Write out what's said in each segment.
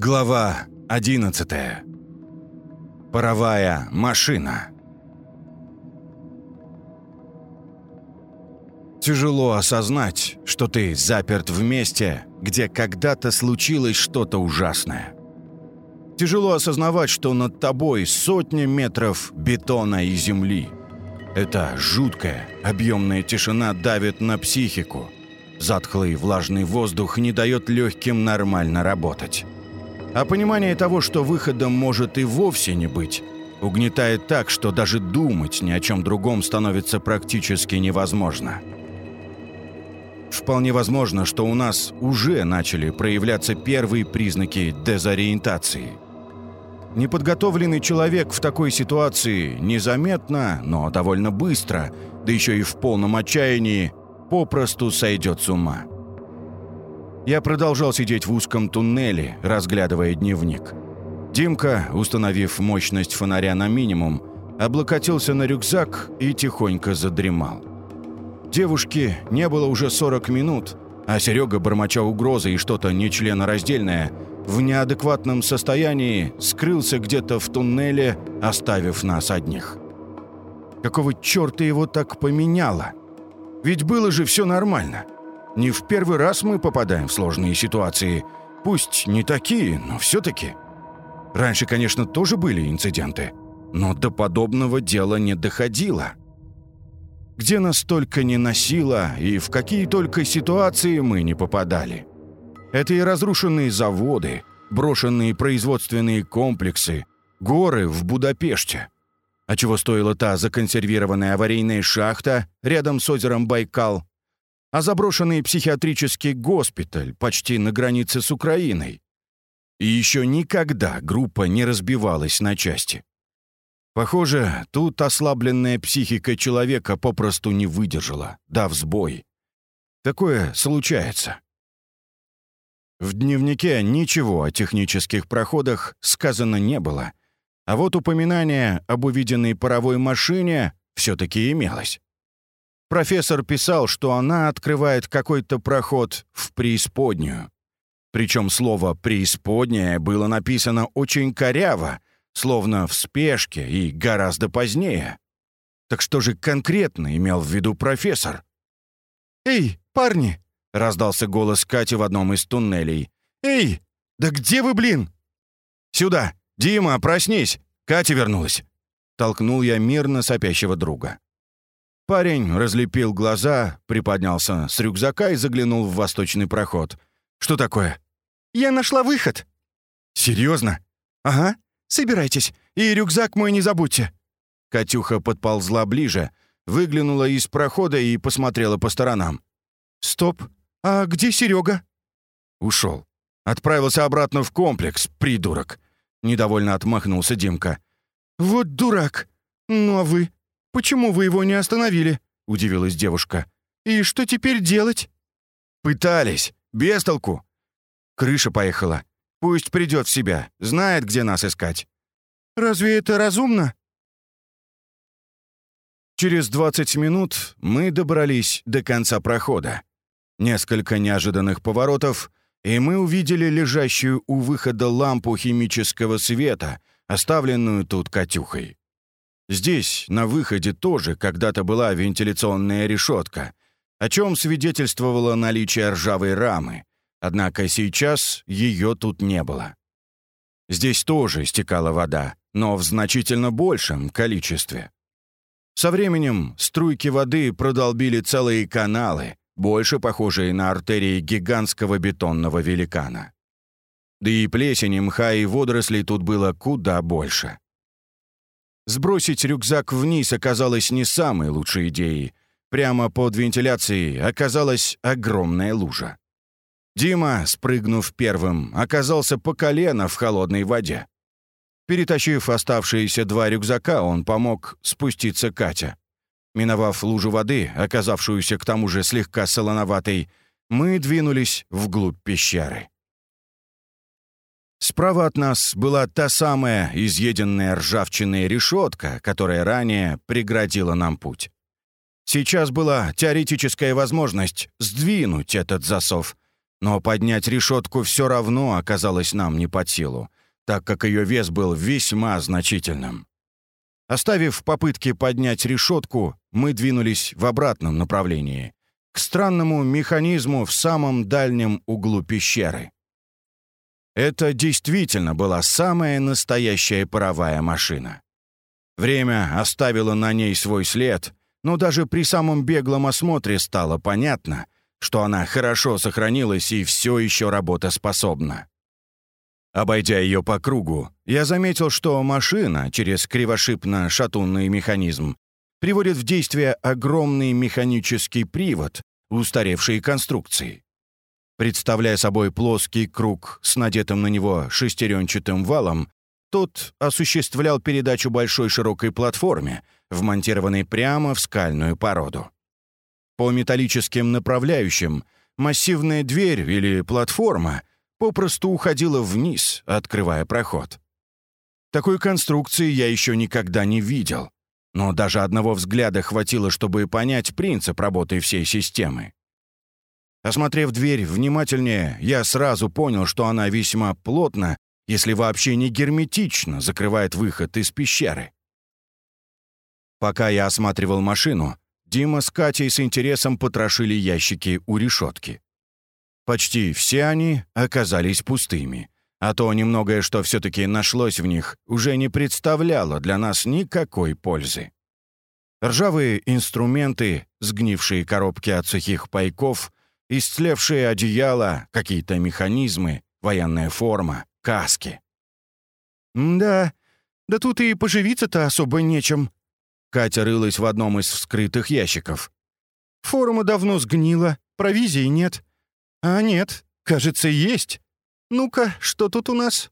Глава 11. Паровая машина. Тяжело осознать, что ты заперт в месте, где когда-то случилось что-то ужасное. Тяжело осознавать, что над тобой сотни метров бетона и земли. Эта жуткая, объемная тишина давит на психику. Затхлый влажный воздух не дает легким нормально работать. А понимание того, что выходом может и вовсе не быть, угнетает так, что даже думать ни о чем другом становится практически невозможно. Вполне возможно, что у нас уже начали проявляться первые признаки дезориентации. Неподготовленный человек в такой ситуации незаметно, но довольно быстро, да еще и в полном отчаянии, попросту сойдет с ума. Я продолжал сидеть в узком туннеле, разглядывая дневник. Димка, установив мощность фонаря на минимум, облокотился на рюкзак и тихонько задремал. Девушки не было уже 40 минут, а Серега, бормоча угрозы и что-то нечленораздельное, в неадекватном состоянии скрылся где-то в туннеле, оставив нас одних. Какого черта его так поменяло? Ведь было же все нормально. Не в первый раз мы попадаем в сложные ситуации. Пусть не такие, но все-таки. Раньше, конечно, тоже были инциденты. Но до подобного дела не доходило. Где нас только не носило, и в какие только ситуации мы не попадали. Это и разрушенные заводы, брошенные производственные комплексы, горы в Будапеште. А чего стоила та законсервированная аварийная шахта рядом с озером Байкал, а заброшенный психиатрический госпиталь почти на границе с Украиной. И еще никогда группа не разбивалась на части. Похоже, тут ослабленная психика человека попросту не выдержала, дав сбой. Такое случается. В дневнике ничего о технических проходах сказано не было, а вот упоминание об увиденной паровой машине все-таки имелось. Профессор писал, что она открывает какой-то проход в преисподнюю. Причем слово «преисподняя» было написано очень коряво, словно в спешке и гораздо позднее. Так что же конкретно имел в виду профессор? «Эй, парни!» — раздался голос Кати в одном из туннелей. «Эй, да где вы, блин?» «Сюда! Дима, проснись! Катя вернулась!» Толкнул я мирно сопящего друга. Парень разлепил глаза, приподнялся с рюкзака и заглянул в восточный проход. «Что такое?» «Я нашла выход». «Серьезно?» «Ага. Собирайтесь. И рюкзак мой не забудьте». Катюха подползла ближе, выглянула из прохода и посмотрела по сторонам. «Стоп. А где Серега?» Ушел. Отправился обратно в комплекс, придурок. Недовольно отмахнулся Димка. «Вот дурак. Ну а вы? «Почему вы его не остановили?» — удивилась девушка. «И что теперь делать?» «Пытались. Без толку. Крыша поехала. Пусть придет в себя. Знает, где нас искать». «Разве это разумно?» Через 20 минут мы добрались до конца прохода. Несколько неожиданных поворотов, и мы увидели лежащую у выхода лампу химического света, оставленную тут Катюхой. Здесь, на выходе, тоже когда-то была вентиляционная решетка, о чем свидетельствовало наличие ржавой рамы, однако сейчас ее тут не было. Здесь тоже стекала вода, но в значительно большем количестве. Со временем струйки воды продолбили целые каналы, больше похожие на артерии гигантского бетонного великана. Да и плесени, мха и водорослей тут было куда больше. Сбросить рюкзак вниз оказалось не самой лучшей идеей. Прямо под вентиляцией оказалась огромная лужа. Дима, спрыгнув первым, оказался по колено в холодной воде. Перетащив оставшиеся два рюкзака, он помог спуститься Катя. Миновав лужу воды, оказавшуюся к тому же слегка солоноватой, мы двинулись вглубь пещеры. Справа от нас была та самая изъеденная ржавчиной решетка, которая ранее преградила нам путь. Сейчас была теоретическая возможность сдвинуть этот засов, Но поднять решетку все равно оказалось нам не под силу, так как ее вес был весьма значительным. Оставив попытки поднять решетку, мы двинулись в обратном направлении, к странному механизму в самом дальнем углу пещеры. Это действительно была самая настоящая паровая машина. Время оставило на ней свой след, но даже при самом беглом осмотре стало понятно, что она хорошо сохранилась и все еще работоспособна. Обойдя ее по кругу, я заметил, что машина через кривошипно-шатунный механизм приводит в действие огромный механический привод устаревшей конструкции. Представляя собой плоский круг с надетым на него шестеренчатым валом, тот осуществлял передачу большой широкой платформе, вмонтированной прямо в скальную породу. По металлическим направляющим массивная дверь или платформа попросту уходила вниз, открывая проход. Такой конструкции я еще никогда не видел, но даже одного взгляда хватило, чтобы понять принцип работы всей системы. Осмотрев дверь внимательнее, я сразу понял, что она весьма плотно, если вообще не герметично, закрывает выход из пещеры. Пока я осматривал машину, Дима с Катей с интересом потрошили ящики у решетки. Почти все они оказались пустыми, а то немногое, что все-таки нашлось в них, уже не представляло для нас никакой пользы. Ржавые инструменты, сгнившие коробки от сухих пайков, истлевшие одеяла, какие-то механизмы, военная форма, каски. «Да, да тут и поживиться-то особо нечем», Катя рылась в одном из вскрытых ящиков. «Форма давно сгнила, провизии нет. А нет, кажется, есть. Ну-ка, что тут у нас?»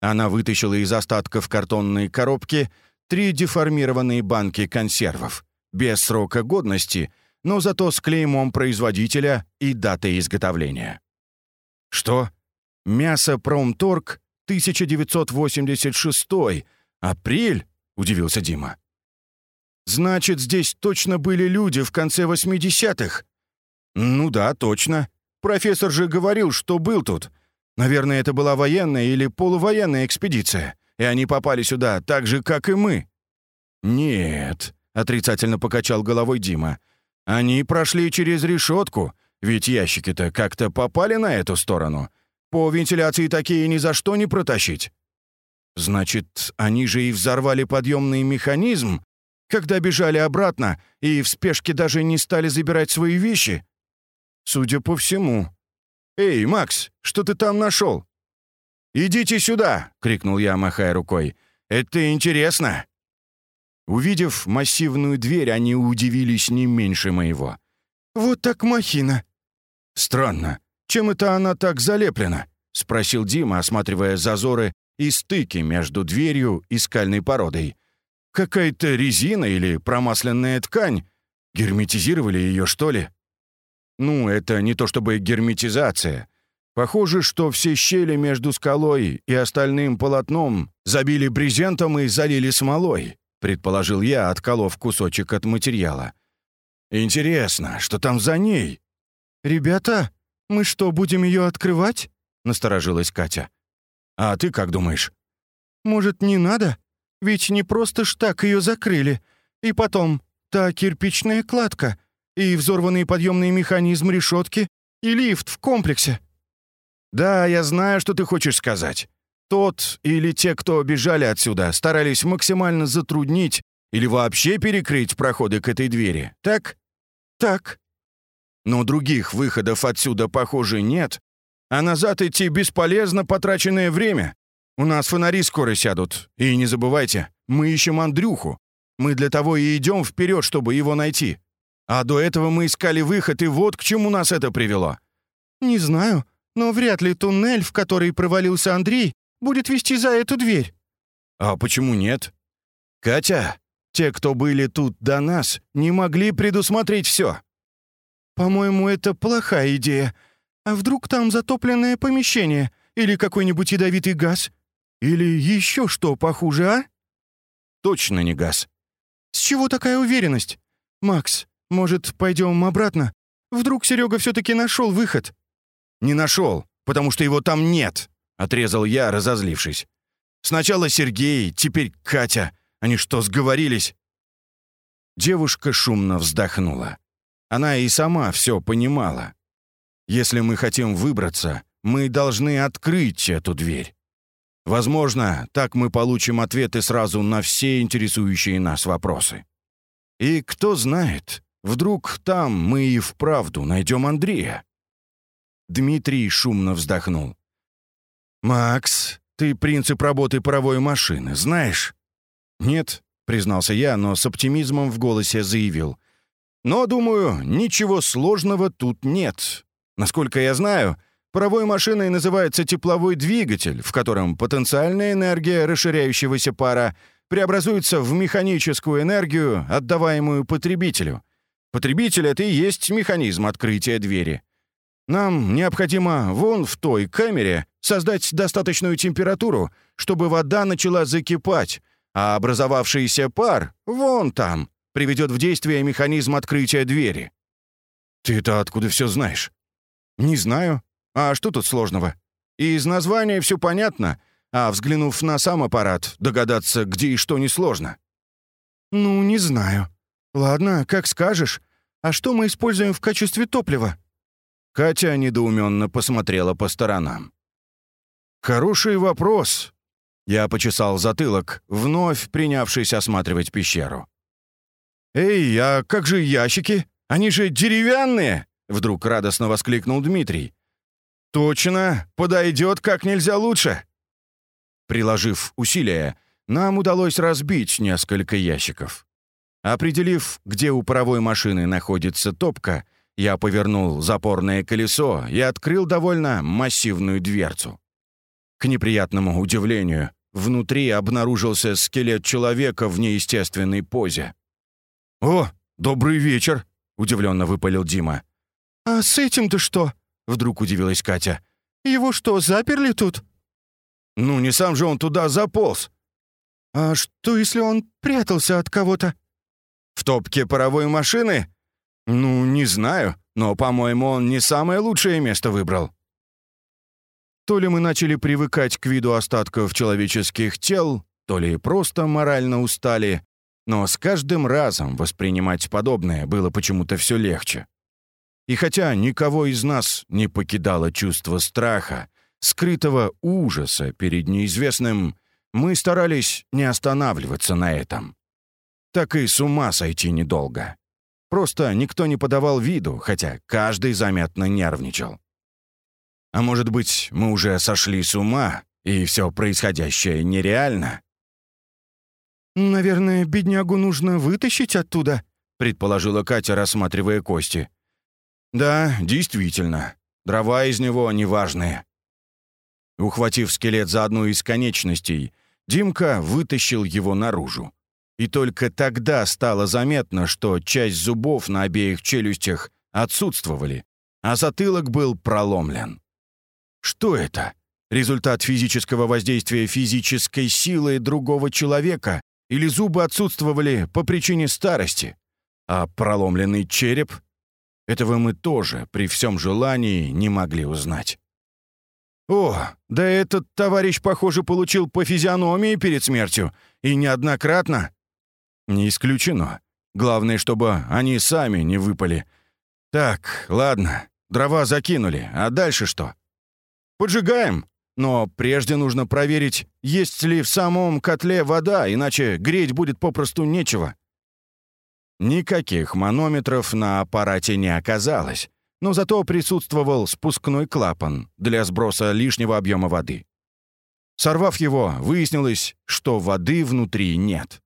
Она вытащила из остатков картонной коробки три деформированные банки консервов, без срока годности, но зато с клеймом производителя и датой изготовления. «Что? Мясо Промторг, 1986, апрель?» — удивился Дима. «Значит, здесь точно были люди в конце 80-х?» «Ну да, точно. Профессор же говорил, что был тут. Наверное, это была военная или полувоенная экспедиция, и они попали сюда так же, как и мы». «Нет», — отрицательно покачал головой Дима. «Они прошли через решетку, ведь ящики-то как-то попали на эту сторону. По вентиляции такие ни за что не протащить». «Значит, они же и взорвали подъемный механизм, когда бежали обратно и в спешке даже не стали забирать свои вещи?» Судя по всему. «Эй, Макс, что ты там нашел?» «Идите сюда!» — крикнул я, махая рукой. «Это интересно!» Увидев массивную дверь, они удивились не меньше моего. «Вот так махина!» «Странно. Чем это она так залеплена?» — спросил Дима, осматривая зазоры и стыки между дверью и скальной породой. «Какая-то резина или промасленная ткань? Герметизировали ее, что ли?» Ну, это не то чтобы герметизация. Похоже, что все щели между скалой и остальным полотном забили брезентом и залили смолой, предположил я, отколов кусочек от материала. Интересно, что там за ней? Ребята, мы что, будем ее открывать? Насторожилась Катя. А ты как думаешь? Может, не надо? Ведь не просто ж так ее закрыли. И потом, та кирпичная кладка — и взорванный подъемный механизм решетки, и лифт в комплексе». «Да, я знаю, что ты хочешь сказать. Тот или те, кто бежали отсюда, старались максимально затруднить или вообще перекрыть проходы к этой двери, так?» «Так». «Но других выходов отсюда, похоже, нет. А назад идти бесполезно потраченное время. У нас фонари скоро сядут. И не забывайте, мы ищем Андрюху. Мы для того и идем вперед, чтобы его найти. А до этого мы искали выход, и вот к чему нас это привело». «Не знаю, но вряд ли туннель, в который провалился Андрей, будет вести за эту дверь». «А почему нет?» «Катя, те, кто были тут до нас, не могли предусмотреть все». «По-моему, это плохая идея. А вдруг там затопленное помещение или какой-нибудь ядовитый газ? Или еще что похуже, а?» «Точно не газ». «С чего такая уверенность? Макс, может, пойдем обратно? Вдруг Серега все-таки нашел выход?» «Не нашел, потому что его там нет», — отрезал я, разозлившись. «Сначала Сергей, теперь Катя. Они что, сговорились?» Девушка шумно вздохнула. Она и сама все понимала. Если мы хотим выбраться, мы должны открыть эту дверь. Возможно, так мы получим ответы сразу на все интересующие нас вопросы. И кто знает, вдруг там мы и вправду найдем Андрея. Дмитрий шумно вздохнул. «Макс, ты принцип работы паровой машины знаешь?» «Нет», — признался я, но с оптимизмом в голосе заявил. «Но, думаю, ничего сложного тут нет. Насколько я знаю, паровой машиной называется тепловой двигатель, в котором потенциальная энергия расширяющегося пара преобразуется в механическую энергию, отдаваемую потребителю. Потребитель — это и есть механизм открытия двери. Нам необходимо вон в той камере создать достаточную температуру, чтобы вода начала закипать, а образовавшийся пар вон там приведет в действие механизм открытия двери. Ты это откуда все знаешь? Не знаю. А что тут сложного? Из названия все понятно, а взглянув на сам аппарат, догадаться, где и что несложно. Ну, не знаю. Ладно, как скажешь. А что мы используем в качестве топлива? Катя недоуменно посмотрела по сторонам. «Хороший вопрос». Я почесал затылок, вновь принявшись осматривать пещеру. «Эй, а как же ящики? Они же деревянные!» Вдруг радостно воскликнул Дмитрий. «Точно! Подойдет как нельзя лучше!» Приложив усилия, нам удалось разбить несколько ящиков. Определив, где у паровой машины находится топка, я повернул запорное колесо и открыл довольно массивную дверцу. К неприятному удивлению, внутри обнаружился скелет человека в неестественной позе. «О, добрый вечер!» — удивленно выпалил Дима. «А с этим-то что?» — вдруг удивилась Катя. «Его что, заперли тут?» «Ну, не сам же он туда заполз». «А что, если он прятался от кого-то?» «В топке паровой машины?» «Ну, не знаю, но, по-моему, он не самое лучшее место выбрал». То ли мы начали привыкать к виду остатков человеческих тел, то ли просто морально устали, но с каждым разом воспринимать подобное было почему-то все легче. И хотя никого из нас не покидало чувство страха, скрытого ужаса перед неизвестным, мы старались не останавливаться на этом. Так и с ума сойти недолго. Просто никто не подавал виду, хотя каждый заметно нервничал. А может быть, мы уже сошли с ума, и все происходящее нереально? «Наверное, беднягу нужно вытащить оттуда», — предположила Катя, рассматривая кости. «Да, действительно. Дрова из него неважные». Ухватив скелет за одну из конечностей, Димка вытащил его наружу. И только тогда стало заметно, что часть зубов на обеих челюстях отсутствовали, а затылок был проломлен. Что это? Результат физического воздействия физической силы другого человека или зубы отсутствовали по причине старости? А проломленный череп? Этого мы тоже при всем желании не могли узнать. О, да этот товарищ, похоже, получил по физиономии перед смертью, и неоднократно. Не исключено. Главное, чтобы они сами не выпали. Так, ладно, дрова закинули, а дальше что? Поджигаем. Но прежде нужно проверить, есть ли в самом котле вода, иначе греть будет попросту нечего. Никаких манометров на аппарате не оказалось, но зато присутствовал спускной клапан для сброса лишнего объема воды. Сорвав его, выяснилось, что воды внутри нет.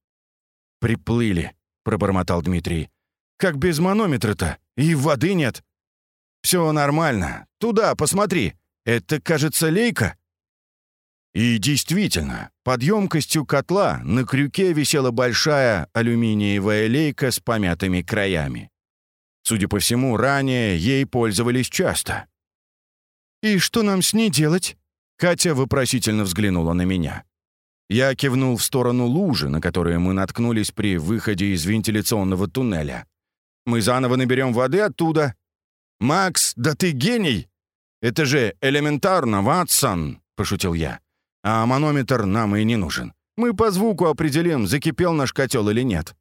«Приплыли», — пробормотал Дмитрий. «Как без манометра-то? И воды нет». «Все нормально. Туда, посмотри. Это, кажется, лейка». И действительно, под емкостью котла на крюке висела большая алюминиевая лейка с помятыми краями. Судя по всему, ранее ей пользовались часто. «И что нам с ней делать?» Катя вопросительно взглянула на меня. Я кивнул в сторону лужи, на которую мы наткнулись при выходе из вентиляционного туннеля. «Мы заново наберем воды оттуда». «Макс, да ты гений!» Это же элементарно, Ватсон!» — пошутил я. «А манометр нам и не нужен. Мы по звуку определим, закипел наш котел или нет».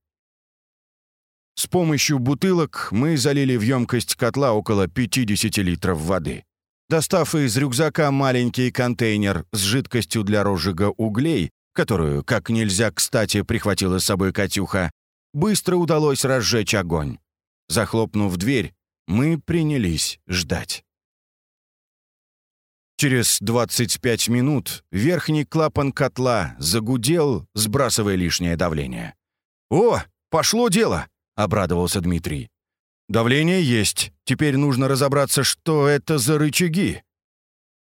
С помощью бутылок мы залили в емкость котла около 50 литров воды. Достав из рюкзака маленький контейнер с жидкостью для розжига углей, которую, как нельзя кстати, прихватила с собой Катюха, быстро удалось разжечь огонь. Захлопнув дверь, мы принялись ждать. Через 25 минут верхний клапан котла загудел, сбрасывая лишнее давление. «О, пошло дело!» — обрадовался Дмитрий. «Давление есть. Теперь нужно разобраться, что это за рычаги».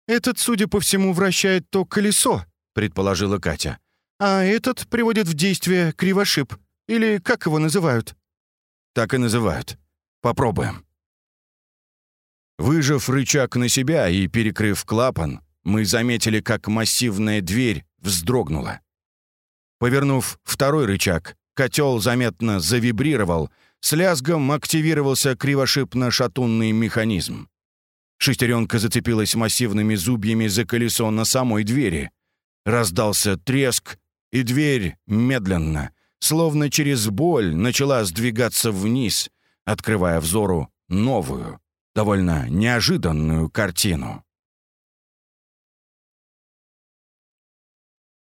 «Этот, судя по всему, вращает то колесо», — предположила Катя. «А этот приводит в действие кривошип. Или как его называют?» «Так и называют. Попробуем». Выжав рычаг на себя и перекрыв клапан, мы заметили, как массивная дверь вздрогнула. Повернув второй рычаг, Котел заметно завибрировал, с лязгом активировался кривошипно-шатунный механизм. Шестеренка зацепилась массивными зубьями за колесо на самой двери. Раздался треск, и дверь медленно, словно через боль, начала сдвигаться вниз, открывая взору новую, довольно неожиданную картину.